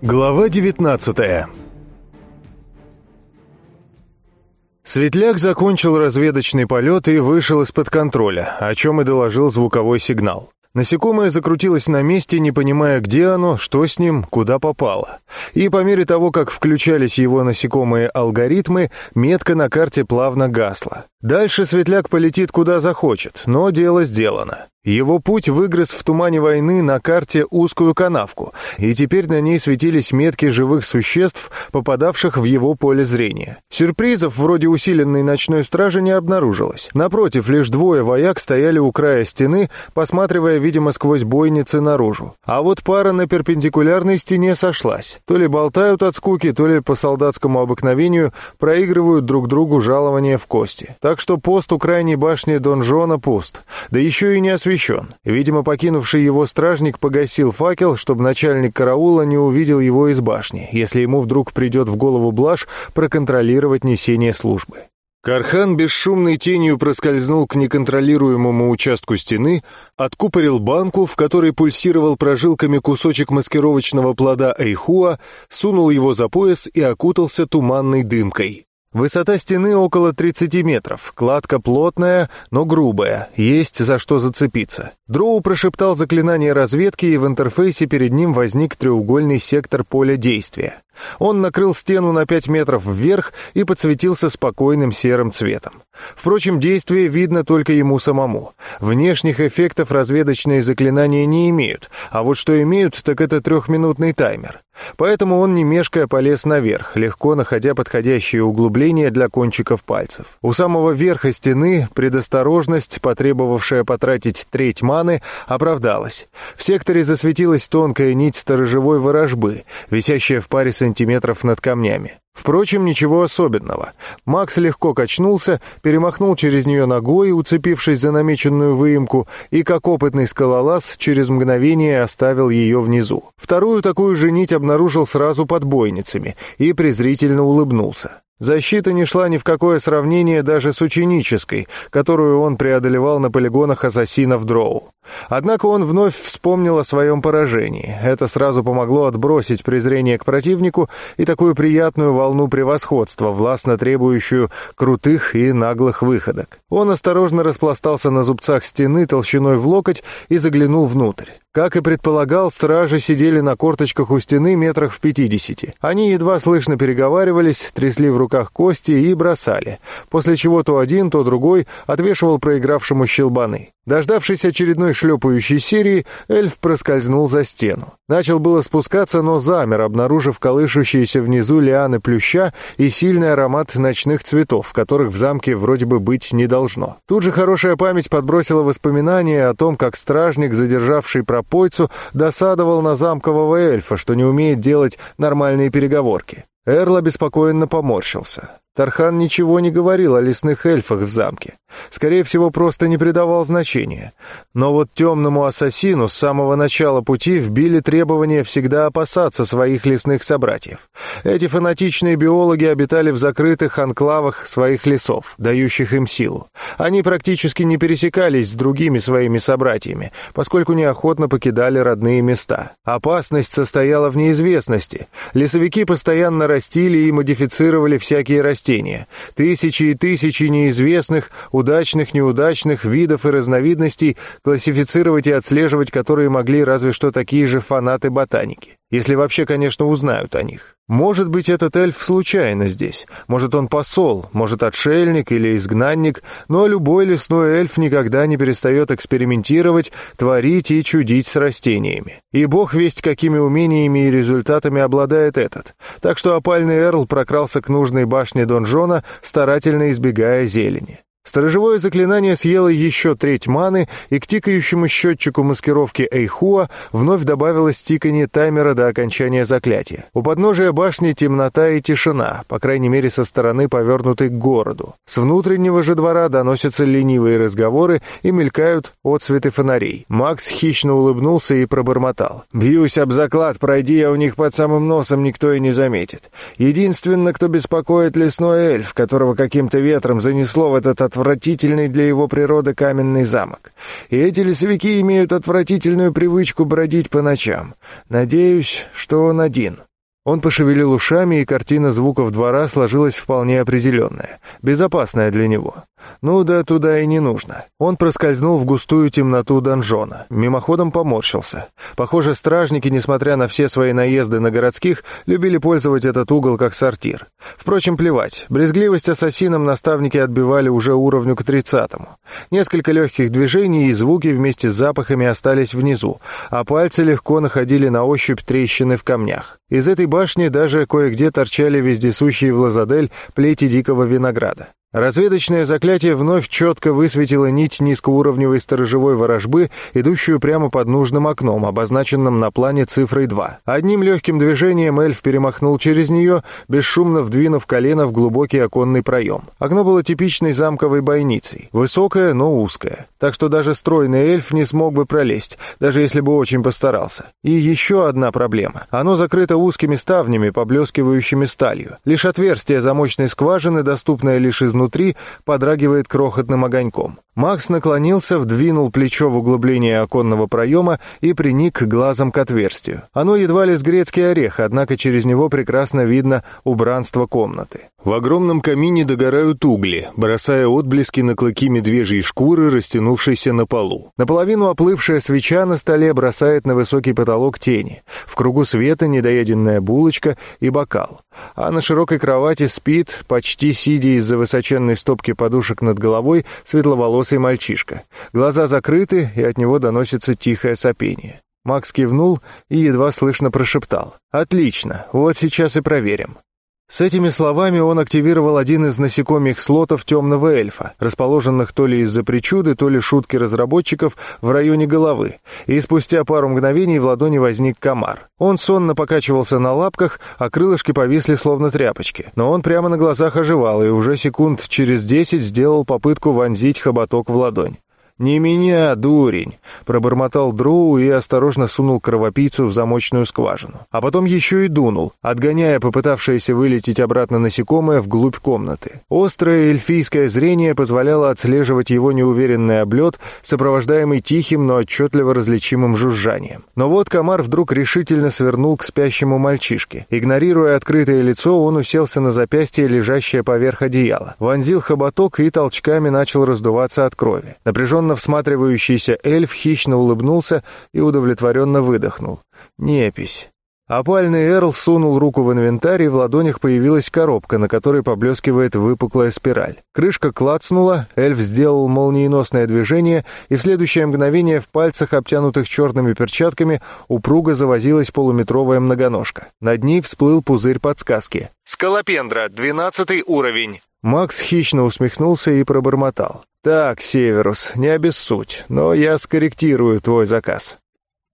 Глава 19 Светляк закончил разведочный полет и вышел из-под контроля, о чем и доложил звуковой сигнал. Насекомое закрутилось на месте, не понимая, где оно, что с ним, куда попало. И по мере того, как включались его насекомые алгоритмы, метка на карте плавно гасла. Дальше Светляк полетит куда захочет, но дело сделано. Его путь выгрыз в тумане войны на карте узкую канавку, и теперь на ней светились метки живых существ, попадавших в его поле зрения. Сюрпризов вроде усиленной ночной стражи не обнаружилось. Напротив, лишь двое вояк стояли у края стены, посматривая, видимо, сквозь бойницы наружу. А вот пара на перпендикулярной стене сошлась. То ли болтают от скуки, то ли по солдатскому обыкновению проигрывают друг другу жалования в кости. Так что пост у крайней башни донжона пуст. Да еще и не освещен. Видимо, покинувший его стражник погасил факел, чтобы начальник караула не увидел его из башни, если ему вдруг придет в голову блажь проконтролировать несение службы. Кархан бесшумной тенью проскользнул к неконтролируемому участку стены, откупорил банку, в которой пульсировал прожилками кусочек маскировочного плода Эйхуа, сунул его за пояс и окутался туманной дымкой. Высота стены около 30 метров, кладка плотная, но грубая, есть за что зацепиться. Дроу прошептал заклинание разведки, и в интерфейсе перед ним возник треугольный сектор поля действия. Он накрыл стену на 5 метров вверх и подсветился спокойным серым цветом. Впрочем, действие видно только ему самому. Внешних эффектов разведочные заклинания не имеют, а вот что имеют, так это трехминутный таймер. Поэтому он, не мешкая, полез наверх, легко находя подходящие углубления для кончиков пальцев. У самого верха стены предосторожность, потребовавшая потратить треть маны, оправдалась. В секторе засветилась тонкая нить сторожевой ворожбы, висящая в паре сантиметров над камнями. Впрочем, ничего особенного. Макс легко качнулся, перемахнул через нее ногой, уцепившись за намеченную выемку, и, как опытный скалолаз, через мгновение оставил ее внизу. Вторую такую же нить обнаружил сразу под бойницами и презрительно улыбнулся. Защита не шла ни в какое сравнение даже с ученической, которую он преодолевал на полигонах ассасинов Дроу. Однако он вновь вспомнил о своем поражении. Это сразу помогло отбросить презрение к противнику и такую приятную волну превосходства, властно требующую крутых и наглых выходок. Он осторожно распластался на зубцах стены толщиной в локоть и заглянул внутрь. Как и предполагал, стражи сидели на корточках у стены метрах в пятидесяти. Они едва слышно переговаривались, трясли в руках кости и бросали, после чего то один, то другой отвешивал проигравшему щелбаны. Дождавшись очередной шлепающей серии, эльф проскользнул за стену. Начал было спускаться, но замер, обнаружив колышущиеся внизу лианы плюща и сильный аромат ночных цветов, которых в замке вроде бы быть не должно. Тут же хорошая память подбросила воспоминания о том, как стражник, задержавший пропойцу, досадовал на замкового эльфа, что не умеет делать нормальные переговорки. Эрл обеспокоенно поморщился. Тархан ничего не говорил о лесных эльфах в замке. Скорее всего, просто не придавал значения. Но вот темному ассасину с самого начала пути вбили требование всегда опасаться своих лесных собратьев. Эти фанатичные биологи обитали в закрытых анклавах своих лесов, дающих им силу. Они практически не пересекались с другими своими собратьями, поскольку неохотно покидали родные места. Опасность состояла в неизвестности. Лесовики постоянно растили и модифицировали всякие растения, растения. Тысячи и тысячи неизвестных, удачных, неудачных видов и разновидностей, классифицировать и отслеживать которые могли разве что такие же фанаты ботаники. Если вообще, конечно, узнают о них. Может быть, этот эльф случайно здесь. Может, он посол, может, отшельник или изгнанник, но любой лесной эльф никогда не перестает экспериментировать, творить и чудить с растениями. И бог весть, какими умениями и результатами обладает этот. Так что опальный эрл прокрался к нужной башне донжона, старательно избегая зелени. Сторожевое заклинание съело еще треть маны, и к тикающему счетчику маскировки Эйхуа вновь добавилось тиканье таймера до окончания заклятия. У подножия башни темнота и тишина, по крайней мере со стороны, повернутой к городу. С внутреннего же двора доносятся ленивые разговоры и мелькают отцветы фонарей. Макс хищно улыбнулся и пробормотал. «Бьюсь об заклад, пройди я у них под самым носом, никто и не заметит. Единственное, кто беспокоит лесной эльф, которого каким-то ветром занесло в этот отвратительный отвратительный для его природы каменный замок. И эти лесовики имеют отвратительную привычку бродить по ночам. Надеюсь, что он один. Он пошевелил ушами, и картина звуков двора сложилась вполне определенная, безопасная для него. Ну да, туда и не нужно. Он проскользнул в густую темноту донжона, мимоходом поморщился. Похоже, стражники, несмотря на все свои наезды на городских, любили пользовать этот угол как сортир. Впрочем, плевать. Брезгливость ассасинам наставники отбивали уже уровню к тридцатому. Несколько легких движений и звуки вместе с запахами остались внизу, а пальцы легко находили на ощупь трещины в камнях. Из этой башни даже кое-где торчали вездесущие в Лазадель плети дикого винограда. Разведочное заклятие вновь четко высветило нить низкоуровневой сторожевой ворожбы, идущую прямо под нужным окном, обозначенным на плане цифрой 2. Одним легким движением эльф перемахнул через нее, бесшумно вдвинув колено в глубокий оконный проем. Окно было типичной замковой бойницей, высокое, но узкое, так что даже стройный эльф не смог бы пролезть, даже если бы очень постарался. И еще одна проблема. Оно закрыто узкими ставнями, поблескивающими сталью. Лишь отверстие замочной скважины, доступное лишь из изнутри подрагивает крохотным огоньком. Макс наклонился, вдвинул плечо в углубление оконного проема и приник глазом к отверстию. Оно едва ли с грецкий орех, однако через него прекрасно видно убранство комнаты. В огромном камине догорают угли, бросая отблески на клыки медвежьей шкуры, растянувшейся на полу. Наполовину оплывшая свеча на столе бросает на высокий потолок тени. В кругу света недоеденная булочка и бокал. А на широкой кровати спит, почти сидя из-за высоченной стопки подушек над головой, светловолосый мальчишка. Глаза закрыты, и от него доносится тихое сопение. Макс кивнул и едва слышно прошептал. «Отлично, вот сейчас и проверим». С этими словами он активировал один из насекомых слотов темного эльфа, расположенных то ли из-за причуды, то ли шутки разработчиков в районе головы, и спустя пару мгновений в ладони возник комар. Он сонно покачивался на лапках, а крылышки повисли словно тряпочки, но он прямо на глазах оживал и уже секунд через десять сделал попытку вонзить хоботок в ладонь. «Не меня, дурень!» — пробормотал Дроу и осторожно сунул кровопийцу в замочную скважину. А потом еще и дунул, отгоняя попытавшееся вылететь обратно насекомое вглубь комнаты. Острое эльфийское зрение позволяло отслеживать его неуверенный облет, сопровождаемый тихим, но отчетливо различимым жужжанием. Но вот комар вдруг решительно свернул к спящему мальчишке. Игнорируя открытое лицо, он уселся на запястье, лежащее поверх одеяла. Вонзил хоботок и толчками начал раздуваться от крови. Напряженно Напряженно всматривающийся эльф хищно улыбнулся и удовлетворенно выдохнул. «Непись». Опальный Эрл сунул руку в инвентарь, и в ладонях появилась коробка, на которой поблескивает выпуклая спираль. Крышка клацнула, эльф сделал молниеносное движение, и в следующее мгновение в пальцах, обтянутых черными перчатками, упруго завозилась полуметровая многоножка. Над ней всплыл пузырь подсказки. «Скалопендра, двенадцатый уровень». Макс хищно усмехнулся и пробормотал. «Так, Северус, не обессудь, но я скорректирую твой заказ».